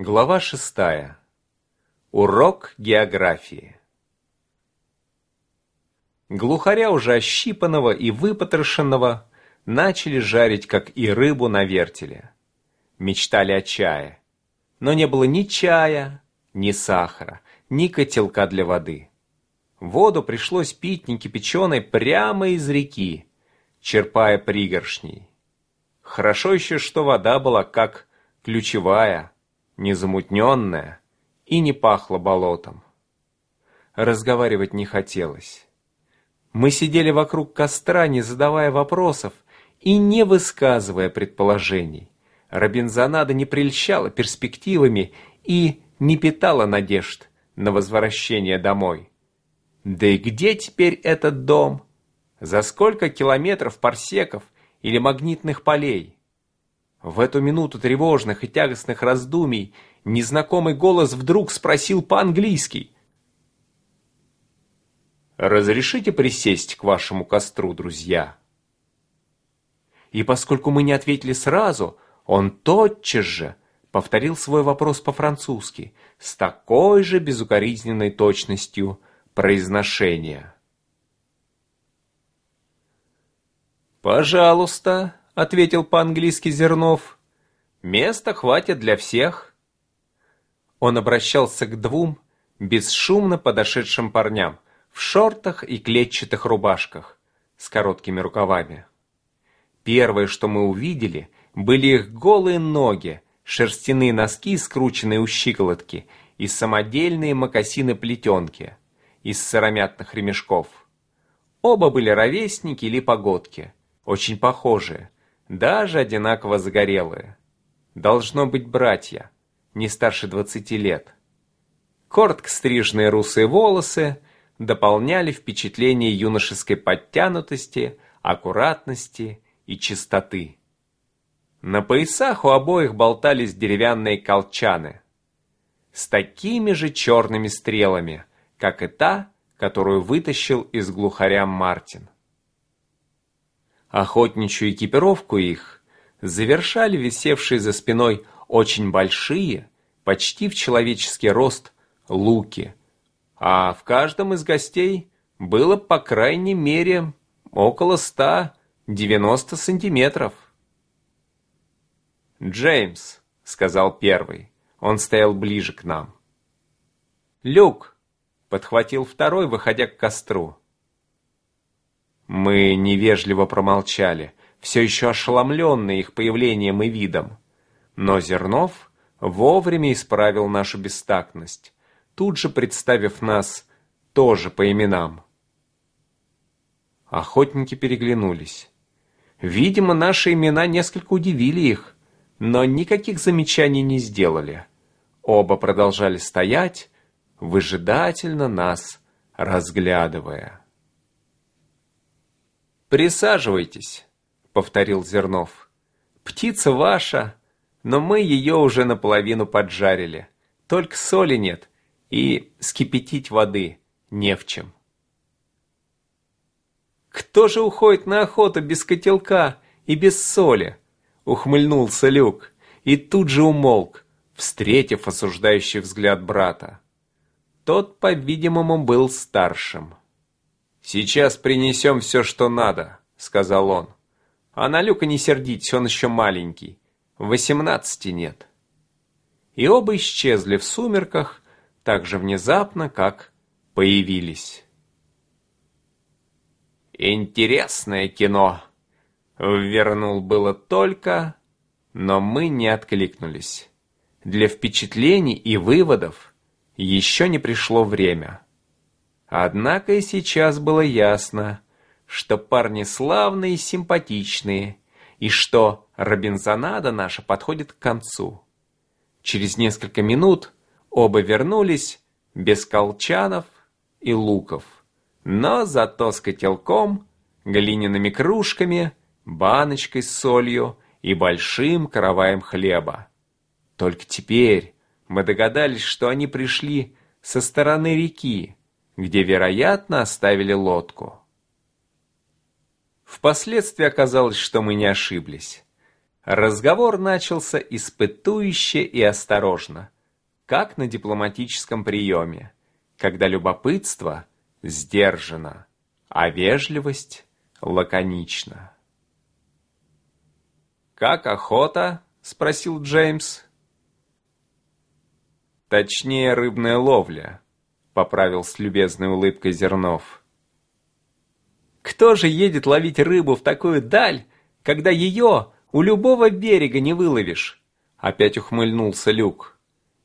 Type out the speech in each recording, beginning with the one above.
Глава шестая. Урок географии. Глухаря уже ощипанного и выпотрошенного начали жарить, как и рыбу на вертеле. Мечтали о чае. Но не было ни чая, ни сахара, ни котелка для воды. Воду пришлось пить некипяченой прямо из реки, черпая пригоршней. Хорошо еще, что вода была как ключевая, незамутненная и не пахла болотом. Разговаривать не хотелось. Мы сидели вокруг костра, не задавая вопросов и не высказывая предположений. Робинзонада не прельщала перспективами и не питала надежд на возвращение домой. Да и где теперь этот дом? За сколько километров парсеков или магнитных полей? В эту минуту тревожных и тягостных раздумий незнакомый голос вдруг спросил по-английски. «Разрешите присесть к вашему костру, друзья?» И поскольку мы не ответили сразу, он тотчас же повторил свой вопрос по-французски с такой же безукоризненной точностью произношения. «Пожалуйста», ответил по-английски Зернов. Места хватит для всех. Он обращался к двум бесшумно подошедшим парням в шортах и клетчатых рубашках с короткими рукавами. Первое, что мы увидели, были их голые ноги, шерстяные носки, скрученные у щиколотки, и самодельные мокасины-плетенки из сыромятных ремешков. Оба были ровесники или погодки, очень похожие, даже одинаково загорелые. Должно быть братья, не старше двадцати лет. Коротко стриженные русые волосы дополняли впечатление юношеской подтянутости, аккуратности и чистоты. На поясах у обоих болтались деревянные колчаны с такими же черными стрелами, как и та, которую вытащил из глухаря Мартин. Охотничью экипировку их завершали висевшие за спиной очень большие, почти в человеческий рост, луки, а в каждом из гостей было по крайней мере около 190 сантиметров. «Джеймс», — сказал первый, он стоял ближе к нам. «Люк», — подхватил второй, выходя к костру. Мы невежливо промолчали, все еще ошеломленные их появлением и видом. Но Зернов вовремя исправил нашу бестактность, тут же представив нас тоже по именам. Охотники переглянулись. Видимо, наши имена несколько удивили их, но никаких замечаний не сделали. Оба продолжали стоять, выжидательно нас разглядывая. «Присаживайтесь», — повторил Зернов. «Птица ваша, но мы ее уже наполовину поджарили. Только соли нет, и скипятить воды не в чем». «Кто же уходит на охоту без котелка и без соли?» — ухмыльнулся Люк и тут же умолк, встретив осуждающий взгляд брата. Тот, по-видимому, был старшим. «Сейчас принесем все, что надо», — сказал он. «А на Люка не сердитесь, он еще маленький. Восемнадцати нет». И оба исчезли в сумерках так же внезапно, как появились. «Интересное кино», — вернул было только, но мы не откликнулись. Для впечатлений и выводов еще не пришло время. Однако и сейчас было ясно, что парни славные и симпатичные, и что Робинзонада наша подходит к концу. Через несколько минут оба вернулись без колчанов и луков, но зато с котелком, глиняными кружками, баночкой с солью и большим караваем хлеба. Только теперь мы догадались, что они пришли со стороны реки, где, вероятно, оставили лодку. Впоследствии оказалось, что мы не ошиблись. Разговор начался испытующе и осторожно, как на дипломатическом приеме, когда любопытство сдержано, а вежливость лаконична. «Как охота?» — спросил Джеймс. «Точнее, рыбная ловля», — поправил с любезной улыбкой Зернов. «Кто же едет ловить рыбу в такую даль, когда ее у любого берега не выловишь?» Опять ухмыльнулся Люк.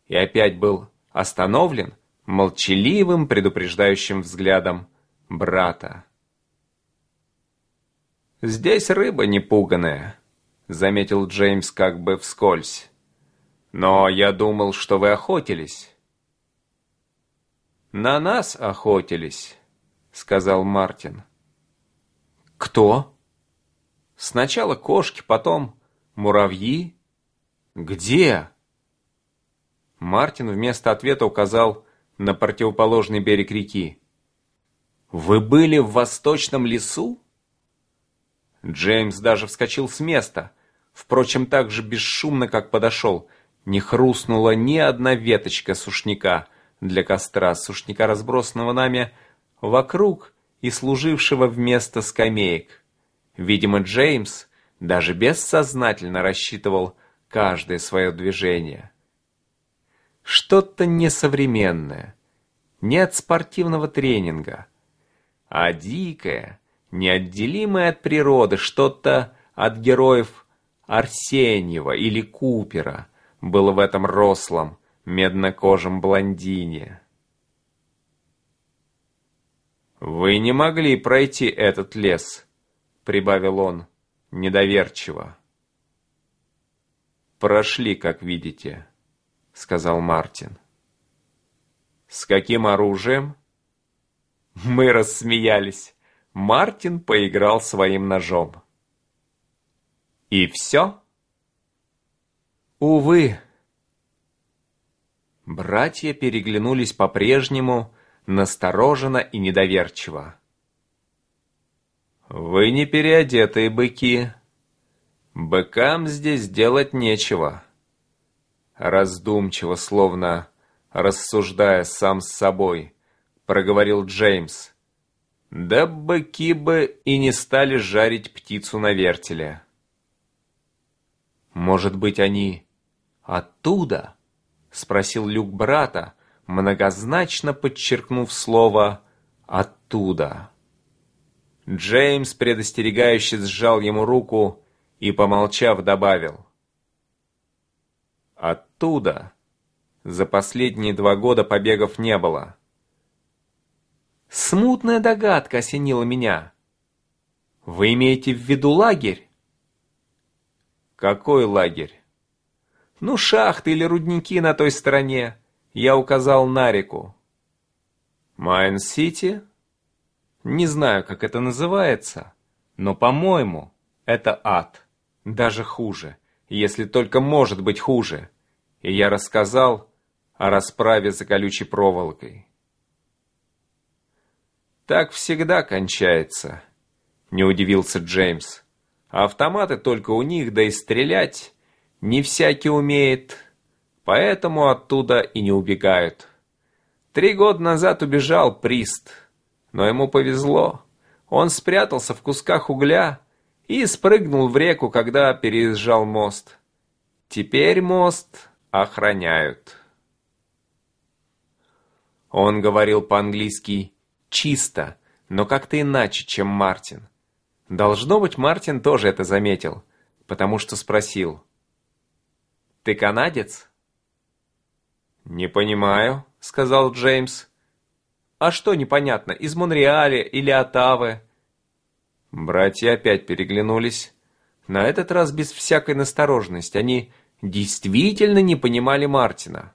И опять был остановлен молчаливым предупреждающим взглядом брата. «Здесь рыба непуганная», — заметил Джеймс как бы вскользь. «Но я думал, что вы охотились». «На нас охотились», — сказал Мартин. «Кто?» «Сначала кошки, потом муравьи». «Где?» Мартин вместо ответа указал на противоположный берег реки. «Вы были в восточном лесу?» Джеймс даже вскочил с места, впрочем, так же бесшумно, как подошел. Не хрустнула ни одна веточка сушняка для костра, сушняка, разбросанного нами вокруг и служившего вместо скамеек. Видимо, Джеймс даже бессознательно рассчитывал каждое свое движение. Что-то несовременное, не от спортивного тренинга, а дикое, неотделимое от природы, что-то от героев Арсеньева или Купера было в этом рослом, меднокожем блондине. «Вы не могли пройти этот лес», — прибавил он недоверчиво. «Прошли, как видите», — сказал Мартин. «С каким оружием?» Мы рассмеялись. Мартин поиграл своим ножом. И все? Увы. Братья переглянулись по-прежнему, настороженно и недоверчиво. «Вы не переодетые быки. Быкам здесь делать нечего». Раздумчиво, словно рассуждая сам с собой, проговорил Джеймс. Да быки бы и не стали жарить птицу на вертеле. Может быть, они оттуда? Спросил Люк брата, многозначно подчеркнув слово «оттуда». Джеймс предостерегающе сжал ему руку и, помолчав, добавил. «Оттуда. За последние два года побегов не было. Смутная догадка осенила меня. Вы имеете в виду лагерь? Какой лагерь? Ну, шахты или рудники на той стороне. Я указал на реку. Майн-Сити? Не знаю, как это называется, но, по-моему, это ад. Даже хуже, если только может быть хуже. И я рассказал о расправе за колючей проволокой. «Так всегда кончается», — не удивился Джеймс. «Автоматы только у них, да и стрелять не всякий умеет, поэтому оттуда и не убегают. Три года назад убежал Прист, но ему повезло. Он спрятался в кусках угля и спрыгнул в реку, когда переезжал мост. Теперь мост охраняют». Он говорил по-английски чисто, но как-то иначе, чем Мартин. Должно быть, Мартин тоже это заметил, потому что спросил. «Ты канадец?» «Не понимаю», — сказал Джеймс. «А что непонятно, из Монреаля или Оттавы?» Братья опять переглянулись. На этот раз без всякой настороженности. Они действительно не понимали Мартина.